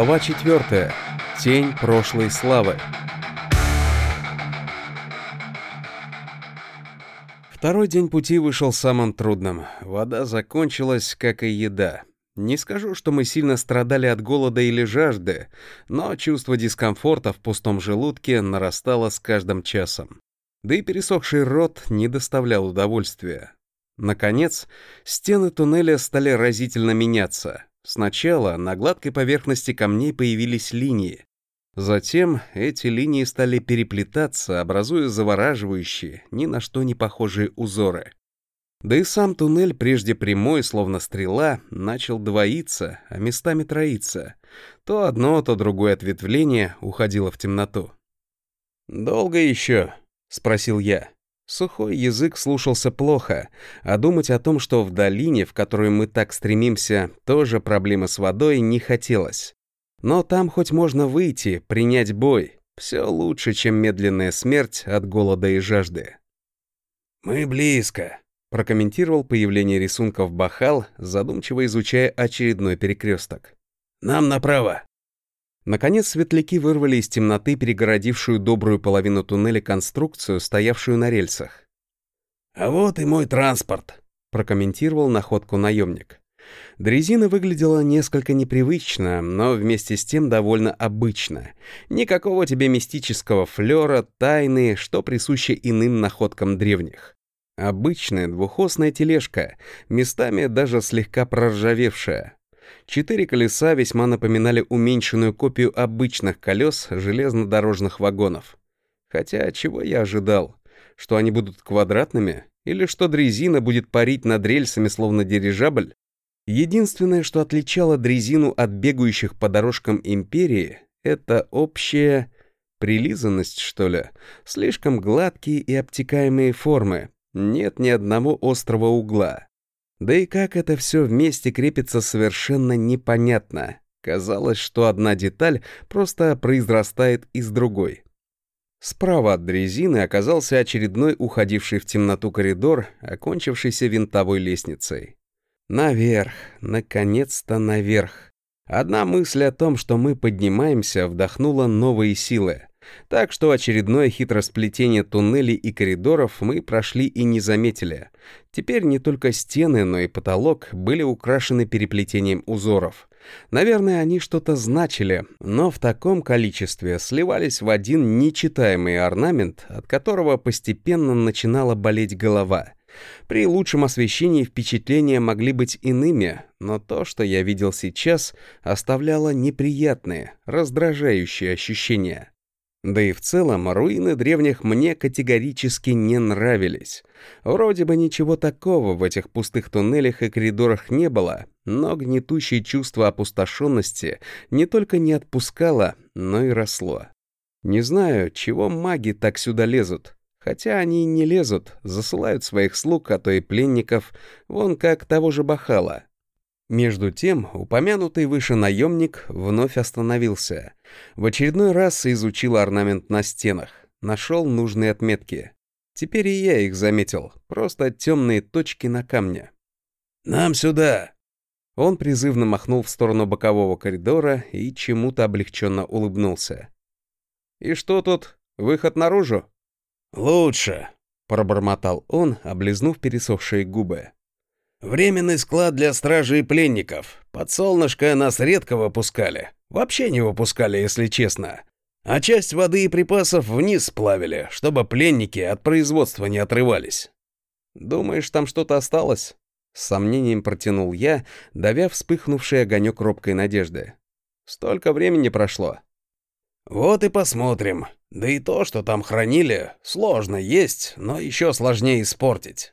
Глава 4. Тень прошлой славы. Второй день пути вышел самым трудным. Вода закончилась, как и еда. Не скажу, что мы сильно страдали от голода или жажды, но чувство дискомфорта в пустом желудке нарастало с каждым часом. Да и пересохший рот не доставлял удовольствия. Наконец, стены туннеля стали разительно меняться. Сначала на гладкой поверхности камней появились линии. Затем эти линии стали переплетаться, образуя завораживающие, ни на что не похожие узоры. Да и сам туннель, прежде прямой, словно стрела, начал двоиться, а местами троиться. То одно, то другое ответвление уходило в темноту. «Долго еще?» — спросил я. Сухой язык слушался плохо, а думать о том, что в долине, в которую мы так стремимся, тоже проблемы с водой, не хотелось. Но там хоть можно выйти, принять бой. Все лучше, чем медленная смерть от голода и жажды. «Мы близко», — прокомментировал появление рисунков Бахал, задумчиво изучая очередной перекресток. «Нам направо». Наконец светляки вырвали из темноты перегородившую добрую половину туннеля конструкцию, стоявшую на рельсах. «А вот и мой транспорт», — прокомментировал находку наемник. Дрезина выглядела несколько непривычно, но вместе с тем довольно обычно. Никакого тебе мистического флера, тайны, что присуще иным находкам древних. Обычная двухосная тележка, местами даже слегка проржавевшая. Четыре колеса весьма напоминали уменьшенную копию обычных колес железнодорожных вагонов. Хотя чего я ожидал? Что они будут квадратными? Или что дрезина будет парить над рельсами, словно дирижабль? Единственное, что отличало дрезину от бегающих по дорожкам империи, это общая прилизанность, что ли. Слишком гладкие и обтекаемые формы. Нет ни одного острого угла. Да и как это все вместе крепится совершенно непонятно. Казалось, что одна деталь просто произрастает из другой. Справа от дрезины оказался очередной уходивший в темноту коридор, окончившийся винтовой лестницей. Наверх, наконец-то наверх. Одна мысль о том, что мы поднимаемся, вдохнула новые силы. Так что очередное хитросплетение туннелей и коридоров мы прошли и не заметили. Теперь не только стены, но и потолок были украшены переплетением узоров. Наверное, они что-то значили, но в таком количестве сливались в один нечитаемый орнамент, от которого постепенно начинала болеть голова. При лучшем освещении впечатления могли быть иными, но то, что я видел сейчас, оставляло неприятные, раздражающие ощущения. Да и в целом руины древних мне категорически не нравились. Вроде бы ничего такого в этих пустых туннелях и коридорах не было, но гнетущее чувство опустошенности не только не отпускало, но и росло. Не знаю, чего маги так сюда лезут. Хотя они не лезут, засылают своих слуг, а то и пленников, вон как того же Бахала. Между тем, упомянутый выше наемник вновь остановился. В очередной раз изучил орнамент на стенах, нашел нужные отметки. Теперь и я их заметил, просто темные точки на камне. «Нам сюда!» Он призывно махнул в сторону бокового коридора и чему-то облегченно улыбнулся. «И что тут? Выход наружу?» «Лучше», — пробормотал он, облизнув пересохшие губы. Временный склад для стражи и пленников. Под солнышко нас редко выпускали. Вообще не выпускали, если честно. А часть воды и припасов вниз сплавили, чтобы пленники от производства не отрывались. «Думаешь, там что-то осталось?» С сомнением протянул я, давя вспыхнувший огонек робкой надежды. «Столько времени прошло». «Вот и посмотрим. Да и то, что там хранили, сложно есть, но еще сложнее испортить».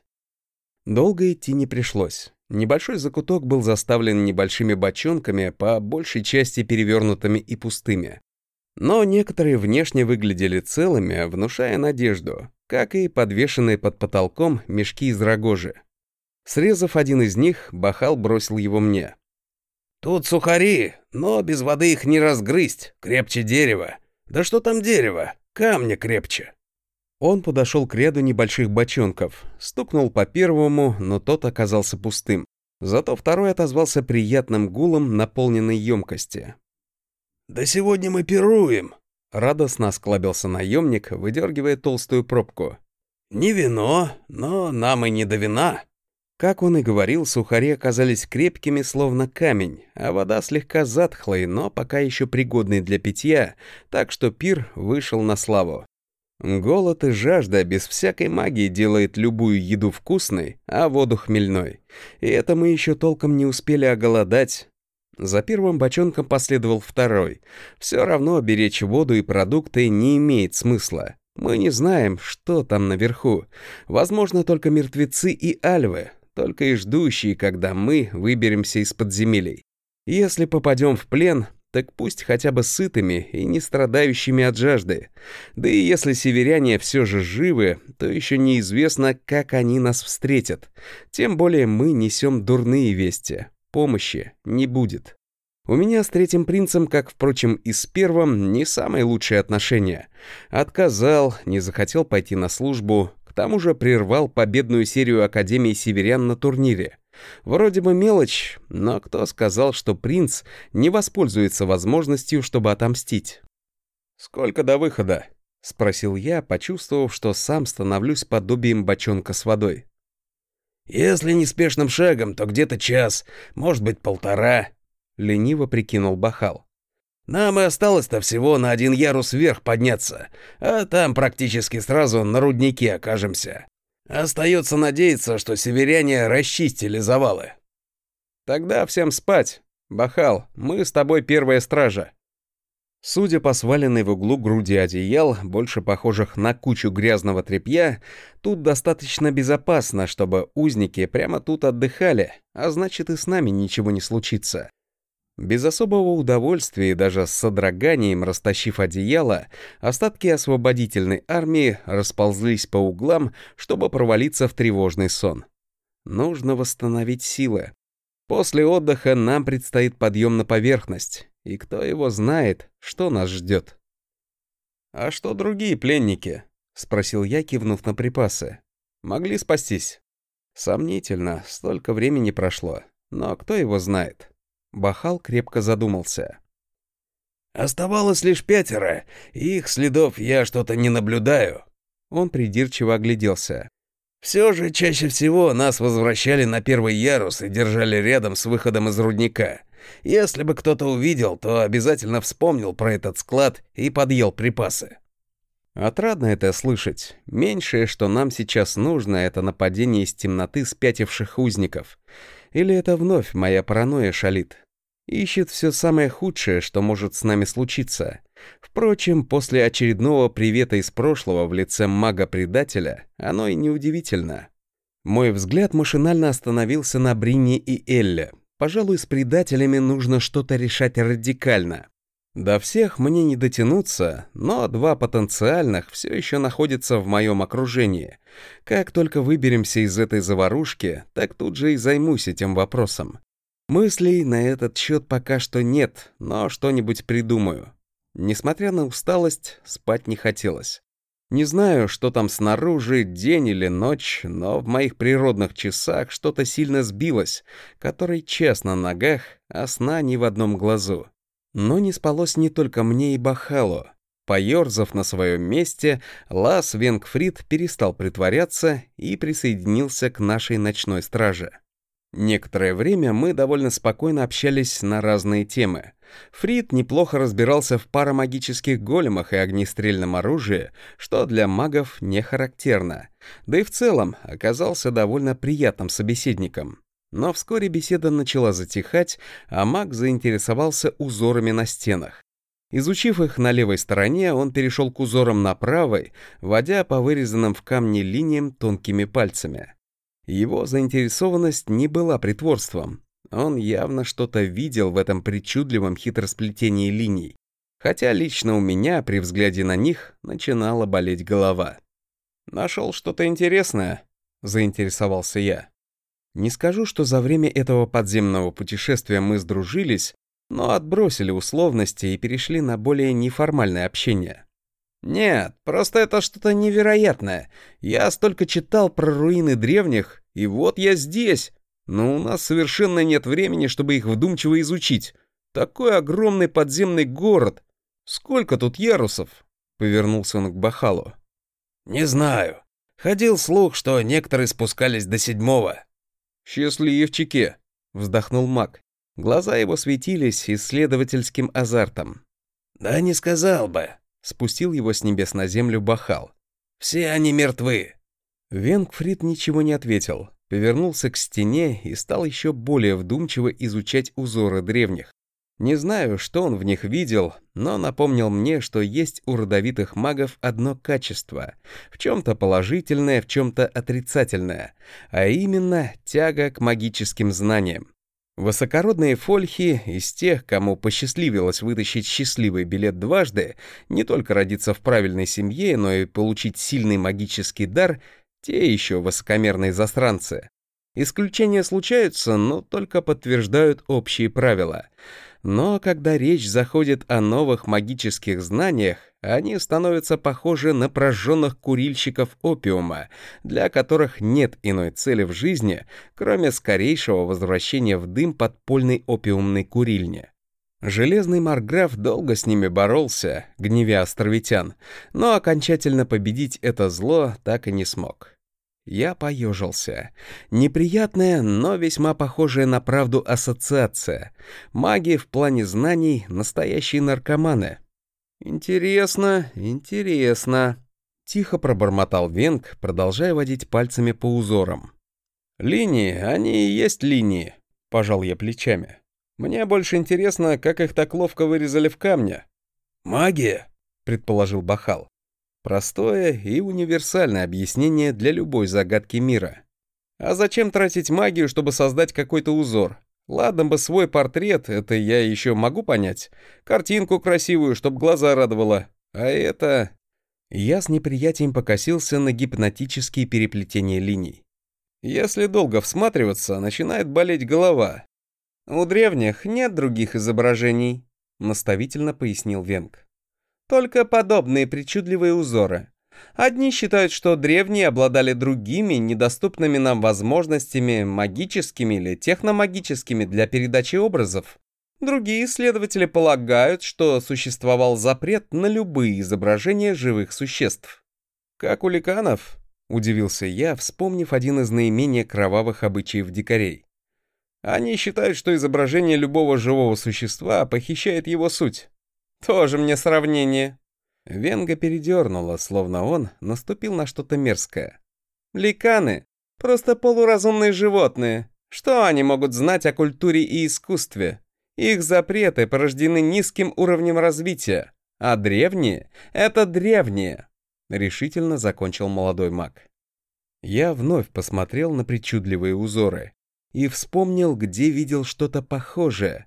Долго идти не пришлось. Небольшой закуток был заставлен небольшими бочонками, по большей части перевернутыми и пустыми. Но некоторые внешне выглядели целыми, внушая надежду, как и подвешенные под потолком мешки из рогожи. Срезав один из них, Бахал бросил его мне. «Тут сухари, но без воды их не разгрызть, крепче дерева. Да что там дерево, камня крепче». Он подошел к ряду небольших бочонков, стукнул по первому, но тот оказался пустым. Зато второй отозвался приятным гулом наполненной емкости. «Да сегодня мы пируем!» — радостно осклабился наемник, выдергивая толстую пробку. «Не вино, но нам и не до вина». Как он и говорил, сухари оказались крепкими, словно камень, а вода слегка затхлой, но пока еще пригодной для питья, так что пир вышел на славу. Голод и жажда без всякой магии делает любую еду вкусной, а воду хмельной. И это мы еще толком не успели оголодать. За первым бочонком последовал второй. Все равно беречь воду и продукты не имеет смысла. Мы не знаем, что там наверху. Возможно, только мертвецы и альвы, только и ждущие, когда мы выберемся из подземелий. Если попадем в плен, так пусть хотя бы сытыми и не страдающими от жажды. Да и если северяне все же живы, то еще неизвестно, как они нас встретят. Тем более мы несем дурные вести. Помощи не будет. У меня с третьим принцем, как, впрочем, и с первым, не самые лучшие отношения. Отказал, не захотел пойти на службу, к тому же прервал победную серию Академии Северян на турнире. Вроде бы мелочь, но кто сказал, что принц не воспользуется возможностью, чтобы отомстить? «Сколько до выхода?» — спросил я, почувствовав, что сам становлюсь подобием бочонка с водой. «Если неспешным шагом, то где-то час, может быть, полтора», — лениво прикинул Бахал. «Нам и осталось-то всего на один ярус вверх подняться, а там практически сразу на руднике окажемся. Остается надеяться, что северяне расчистили завалы. Тогда всем спать. Бахал, мы с тобой первая стража. Судя по сваленной в углу груди одеял, больше похожих на кучу грязного тряпья, тут достаточно безопасно, чтобы узники прямо тут отдыхали, а значит и с нами ничего не случится. Без особого удовольствия и даже с содроганием растащив одеяло, остатки освободительной армии расползлись по углам, чтобы провалиться в тревожный сон. Нужно восстановить силы. После отдыха нам предстоит подъем на поверхность, и кто его знает, что нас ждет. «А что другие пленники?» — спросил я, кивнув на припасы. «Могли спастись?» Сомнительно, столько времени прошло, но кто его знает. Бахал крепко задумался. «Оставалось лишь пятеро, и их следов я что-то не наблюдаю». Он придирчиво огляделся. «Все же чаще всего нас возвращали на первый ярус и держали рядом с выходом из рудника. Если бы кто-то увидел, то обязательно вспомнил про этот склад и подъел припасы». Отрадно это слышать. Меньшее, что нам сейчас нужно, это нападение из темноты спятивших узников. Или это вновь моя паранойя шалит? Ищет все самое худшее, что может с нами случиться. Впрочем, после очередного привета из прошлого в лице мага-предателя, оно и неудивительно. Мой взгляд машинально остановился на Брине и Элле. Пожалуй, с предателями нужно что-то решать радикально. До всех мне не дотянуться, но два потенциальных все еще находятся в моем окружении. Как только выберемся из этой заварушки, так тут же и займусь этим вопросом. Мыслей на этот счет пока что нет, но что-нибудь придумаю. Несмотря на усталость, спать не хотелось. Не знаю, что там снаружи, день или ночь, но в моих природных часах что-то сильно сбилось, который час на ногах, а сна ни в одном глазу. Но не спалось не только мне и Бахалу. Поерзав на своем месте, Лас Венгфрид перестал притворяться и присоединился к нашей ночной страже. Некоторое время мы довольно спокойно общались на разные темы. Фрид неплохо разбирался в парамагических големах и огнестрельном оружии, что для магов не характерно. Да и в целом оказался довольно приятным собеседником. Но вскоре беседа начала затихать, а маг заинтересовался узорами на стенах. Изучив их на левой стороне, он перешел к узорам на правой, водя по вырезанным в камне линиям тонкими пальцами. Его заинтересованность не была притворством. Он явно что-то видел в этом причудливом хитросплетении линий. Хотя лично у меня при взгляде на них начинала болеть голова. «Нашел что-то интересное?» — заинтересовался я. Не скажу, что за время этого подземного путешествия мы сдружились, но отбросили условности и перешли на более неформальное общение. Нет, просто это что-то невероятное. Я столько читал про руины древних, и вот я здесь. Но у нас совершенно нет времени, чтобы их вдумчиво изучить. Такой огромный подземный город! Сколько тут ярусов?» Повернулся он к Бахалу. «Не знаю. Ходил слух, что некоторые спускались до седьмого». «Счастливчики!» — вздохнул маг. Глаза его светились исследовательским азартом. «Да не сказал бы», — спустил его с небес на землю Бахал. «Все они мертвы». Венгфрид ничего не ответил, повернулся к стене и стал еще более вдумчиво изучать узоры древних. Не знаю, что он в них видел, но напомнил мне, что есть у родовитых магов одно качество, в чем-то положительное, в чем-то отрицательное, а именно тяга к магическим знаниям. Высокородные фольхи из тех, кому посчастливилось вытащить счастливый билет дважды, не только родиться в правильной семье, но и получить сильный магический дар, те еще высокомерные застранцы. Исключения случаются, но только подтверждают общие правила — но когда речь заходит о новых магических знаниях, они становятся похожи на прожженных курильщиков опиума, для которых нет иной цели в жизни, кроме скорейшего возвращения в дым подпольной опиумной курильни. Железный Марграф долго с ними боролся, гневя островитян, но окончательно победить это зло так и не смог. Я поежился. Неприятная, но весьма похожая на правду ассоциация. Маги в плане знаний — настоящие наркоманы. «Интересно, интересно», — тихо пробормотал Венг, продолжая водить пальцами по узорам. «Линии, они и есть линии», — пожал я плечами. «Мне больше интересно, как их так ловко вырезали в камне». «Магия», — предположил Бахал. Простое и универсальное объяснение для любой загадки мира. А зачем тратить магию, чтобы создать какой-то узор? Ладно бы свой портрет, это я еще могу понять. Картинку красивую, чтоб глаза радовало. А это... Я с неприятием покосился на гипнотические переплетения линий. Если долго всматриваться, начинает болеть голова. У древних нет других изображений, наставительно пояснил Венг. Только подобные причудливые узоры. Одни считают, что древние обладали другими, недоступными нам возможностями, магическими или техномагическими для передачи образов. Другие исследователи полагают, что существовал запрет на любые изображения живых существ. «Как у ликанов?» — удивился я, вспомнив один из наименее кровавых обычаев дикарей. «Они считают, что изображение любого живого существа похищает его суть. Тоже мне сравнение. Венга передернула, словно он наступил на что-то мерзкое. Ликаны — просто полуразумные животные. Что они могут знать о культуре и искусстве? Их запреты порождены низким уровнем развития, а древние — это древние. Решительно закончил молодой маг. Я вновь посмотрел на причудливые узоры и вспомнил, где видел что-то похожее,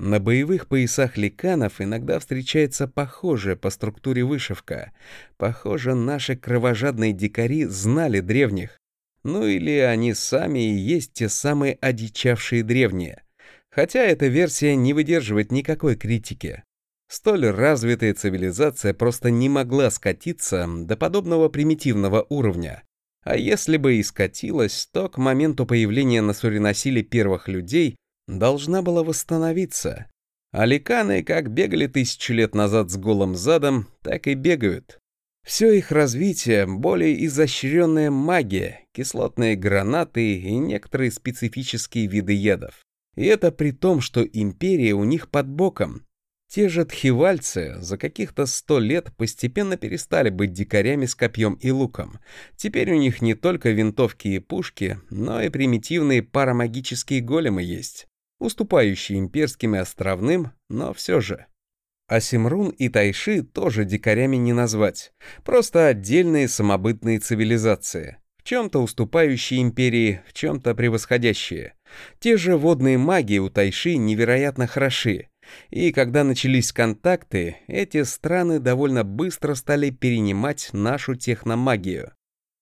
на боевых поясах ликанов иногда встречается похожая по структуре вышивка. Похоже, наши кровожадные дикари знали древних. Ну или они сами и есть те самые одичавшие древние. Хотя эта версия не выдерживает никакой критики. Столь развитая цивилизация просто не могла скатиться до подобного примитивного уровня. А если бы и скатилась, то к моменту появления на Суриносиле первых людей должна была восстановиться. Аликаны как бегали тысячу лет назад с голым задом, так и бегают. Все их развитие — более изощренная магия, кислотные гранаты и некоторые специфические виды ядов. И это при том, что империя у них под боком. Те же тхивальцы за каких-то сто лет постепенно перестали быть дикарями с копьем и луком. Теперь у них не только винтовки и пушки, но и примитивные парамагические големы есть уступающий имперским и островным, но все же. А Симрун и Тайши тоже дикарями не назвать, просто отдельные самобытные цивилизации, в чем-то уступающие империи, в чем-то превосходящие. Те же водные маги у Тайши невероятно хороши, и когда начались контакты, эти страны довольно быстро стали перенимать нашу техномагию.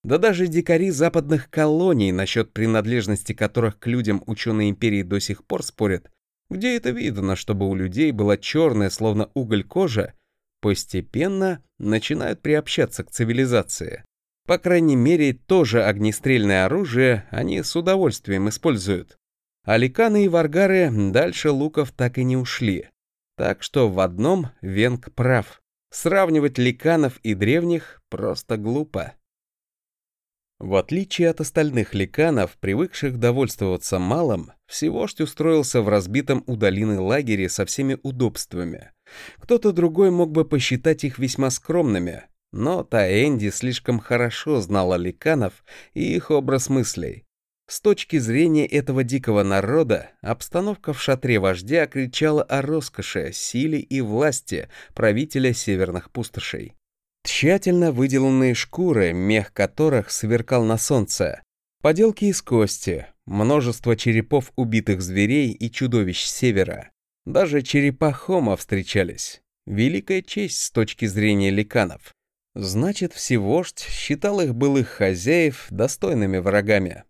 Да даже дикари западных колоний, насчет принадлежности которых к людям ученые империи до сих пор спорят, где это видно, чтобы у людей была черная, словно уголь кожа, постепенно начинают приобщаться к цивилизации. По крайней мере, тоже огнестрельное оружие они с удовольствием используют. А ликаны и варгары дальше луков так и не ушли. Так что в одном Венг прав. Сравнивать ликанов и древних просто глупо. В отличие от остальных ликанов, привыкших довольствоваться малым, Всевождь устроился в разбитом у долины лагере со всеми удобствами. Кто-то другой мог бы посчитать их весьма скромными, но Таэнди слишком хорошо знала ликанов и их образ мыслей. С точки зрения этого дикого народа, обстановка в шатре вождя кричала о роскоши, силе и власти правителя северных пустошей. Тщательно выделанные шкуры, мех которых сверкал на солнце, поделки из кости, множество черепов убитых зверей и чудовищ севера. Даже черепа Хома встречались. Великая честь с точки зрения ликанов. Значит, Всевождь считал их былых хозяев достойными врагами.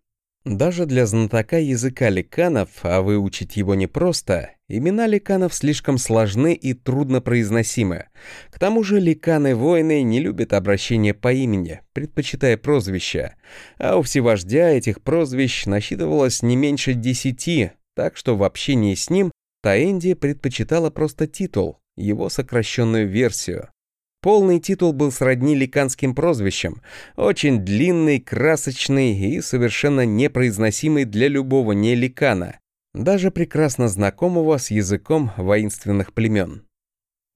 Даже для знатока языка ликанов, а выучить его непросто, имена ликанов слишком сложны и трудно произносимы. К тому же ликаны-воины не любят обращение по имени, предпочитая прозвища, а у всевождя этих прозвищ насчитывалось не меньше десяти, так что в общении с ним Таэнди предпочитала просто титул, его сокращенную версию. Полный титул был сродни ликанским прозвищам, очень длинный, красочный и совершенно непроизносимый для любого неликана, даже прекрасно знакомого с языком воинственных племен.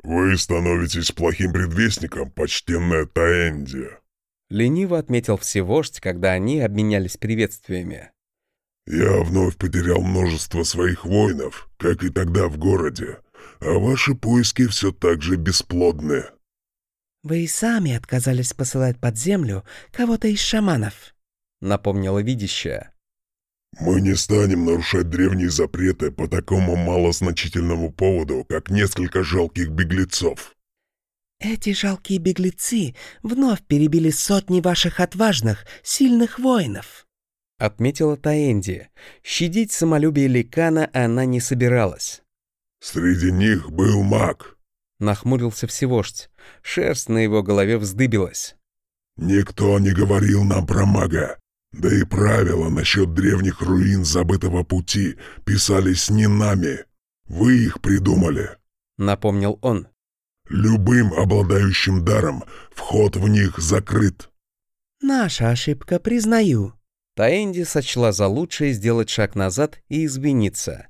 «Вы становитесь плохим предвестником, почтенная Таэнди», — лениво отметил всевождь, когда они обменялись приветствиями. «Я вновь потерял множество своих воинов, как и тогда в городе, а ваши поиски все так же бесплодны». «Вы и сами отказались посылать под землю кого-то из шаманов», — напомнила видящая. «Мы не станем нарушать древние запреты по такому малозначительному поводу, как несколько жалких беглецов». «Эти жалкие беглецы вновь перебили сотни ваших отважных, сильных воинов», — отметила Таэнди. Щадить самолюбие Ликана она не собиралась. «Среди них был маг», Нахмурился всевождь. Шерсть на его голове вздыбилась. «Никто не говорил нам про мага. Да и правила насчет древних руин забытого пути писались не нами. Вы их придумали», — напомнил он. «Любым обладающим даром вход в них закрыт». «Наша ошибка, признаю». Таэнди сочла за лучшее сделать шаг назад и извиниться.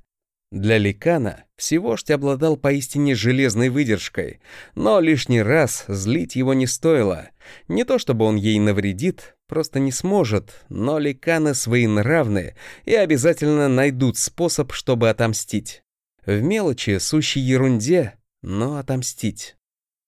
Для Ликана всевождь обладал поистине железной выдержкой, но лишний раз злить его не стоило. Не то чтобы он ей навредит, просто не сможет, но Ликаны своенравны и обязательно найдут способ, чтобы отомстить. В мелочи, сущей ерунде, но отомстить.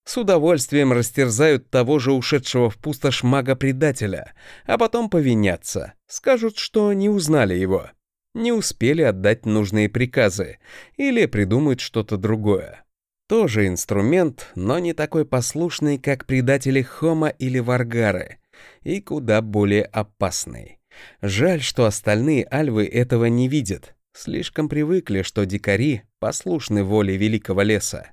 С удовольствием растерзают того же ушедшего в пустошь мага-предателя, а потом повинятся, скажут, что не узнали его не успели отдать нужные приказы или придумают что-то другое. Тоже инструмент, но не такой послушный, как предатели Хома или Варгары, и куда более опасный. Жаль, что остальные альвы этого не видят. Слишком привыкли, что дикари послушны воле великого леса.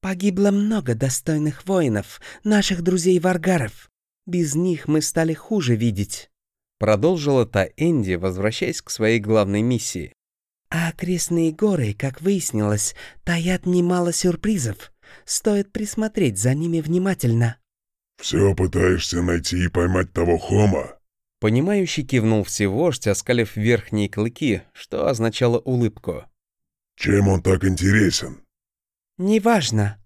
«Погибло много достойных воинов, наших друзей-варгаров. Без них мы стали хуже видеть». Продолжила та Энди, возвращаясь к своей главной миссии. А окрестные горы, как выяснилось, таят немало сюрпризов. Стоит присмотреть за ними внимательно. «Все пытаешься найти и поймать того хома?» Понимающий кивнул всевождь, оскалив верхние клыки, что означало улыбку. «Чем он так интересен?» «Неважно»,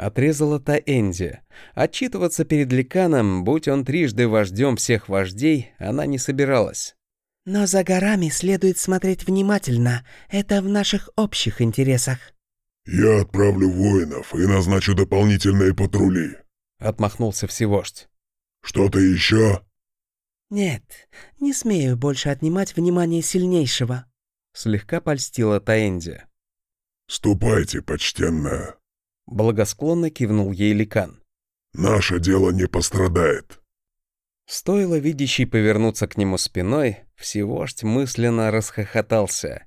Отрезала та Энди. Отчитываться перед Ликаном, будь он трижды вождем всех вождей, она не собиралась. «Но за горами следует смотреть внимательно. Это в наших общих интересах». «Я отправлю воинов и назначу дополнительные патрули», — отмахнулся всевождь. «Что-то еще?» «Нет, не смею больше отнимать внимание сильнейшего», — слегка польстила Таэнди. «Ступайте, почтенная», Благосклонно кивнул ей Ликан. «Наше дело не пострадает». Стоило видящей повернуться к нему спиной, всевождь мысленно расхохотался.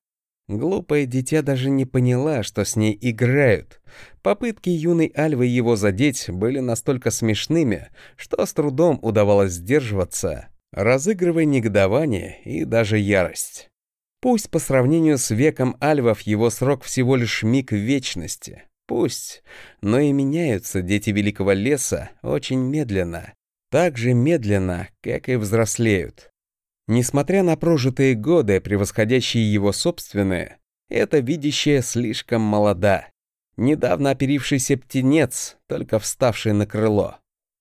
Глупое дитя даже не поняла, что с ней играют. Попытки юной Альвы его задеть были настолько смешными, что с трудом удавалось сдерживаться, разыгрывая негодование и даже ярость. Пусть по сравнению с веком альвов его срок всего лишь миг вечности. Пусть, но и меняются дети Великого Леса очень медленно. Так же медленно, как и взрослеют. Несмотря на прожитые годы, превосходящие его собственные, это видящее слишком молода. Недавно оперившийся птенец, только вставший на крыло.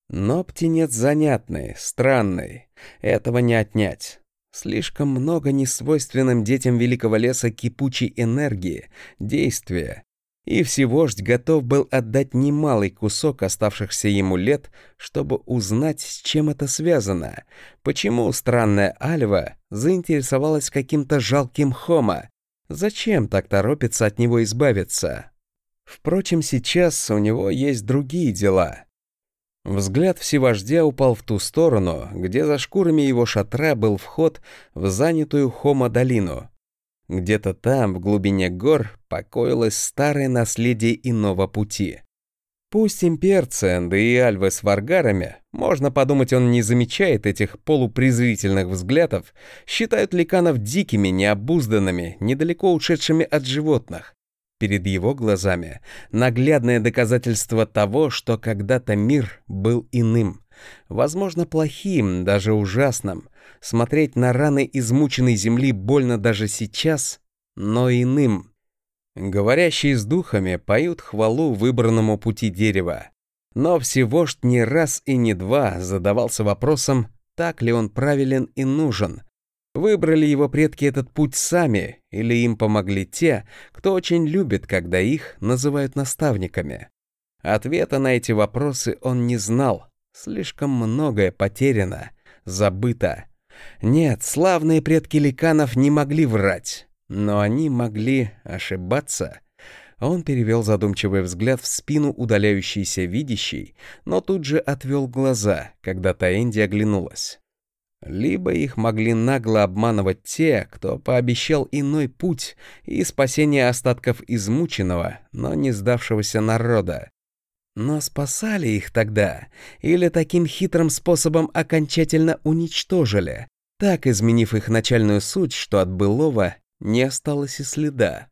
Но птенец занятный, странный, этого не отнять. Слишком много несвойственным детям Великого Леса кипучей энергии, действия. И всевождь готов был отдать немалый кусок оставшихся ему лет, чтобы узнать, с чем это связано, почему странная Альва заинтересовалась каким-то жалким Хома, зачем так торопится от него избавиться. Впрочем, сейчас у него есть другие дела. Взгляд всевождя упал в ту сторону, где за шкурами его шатра был вход в занятую Хома-долину. Где-то там, в глубине гор, покоилось старое наследие иного пути. Пусть имперцы, да и альвы с варгарами, можно подумать, он не замечает этих полупрезрительных взглядов, считают ликанов дикими, необузданными, недалеко ушедшими от животных. Перед его глазами наглядное доказательство того, что когда-то мир был иным. Возможно, плохим, даже ужасным. Смотреть на раны измученной земли больно даже сейчас, но иным. Говорящие с духами поют хвалу выбранному пути дерева. Но всевождь не раз и не два задавался вопросом, так ли он правилен и нужен, Выбрали его предки этот путь сами, или им помогли те, кто очень любит, когда их называют наставниками? Ответа на эти вопросы он не знал. Слишком многое потеряно, забыто. Нет, славные предки ликанов не могли врать, но они могли ошибаться. Он перевел задумчивый взгляд в спину удаляющейся видящей, но тут же отвел глаза, когда Таэнди оглянулась. Либо их могли нагло обманывать те, кто пообещал иной путь и спасение остатков измученного, но не сдавшегося народа. Но спасали их тогда, или таким хитрым способом окончательно уничтожили, так изменив их начальную суть, что от былого не осталось и следа.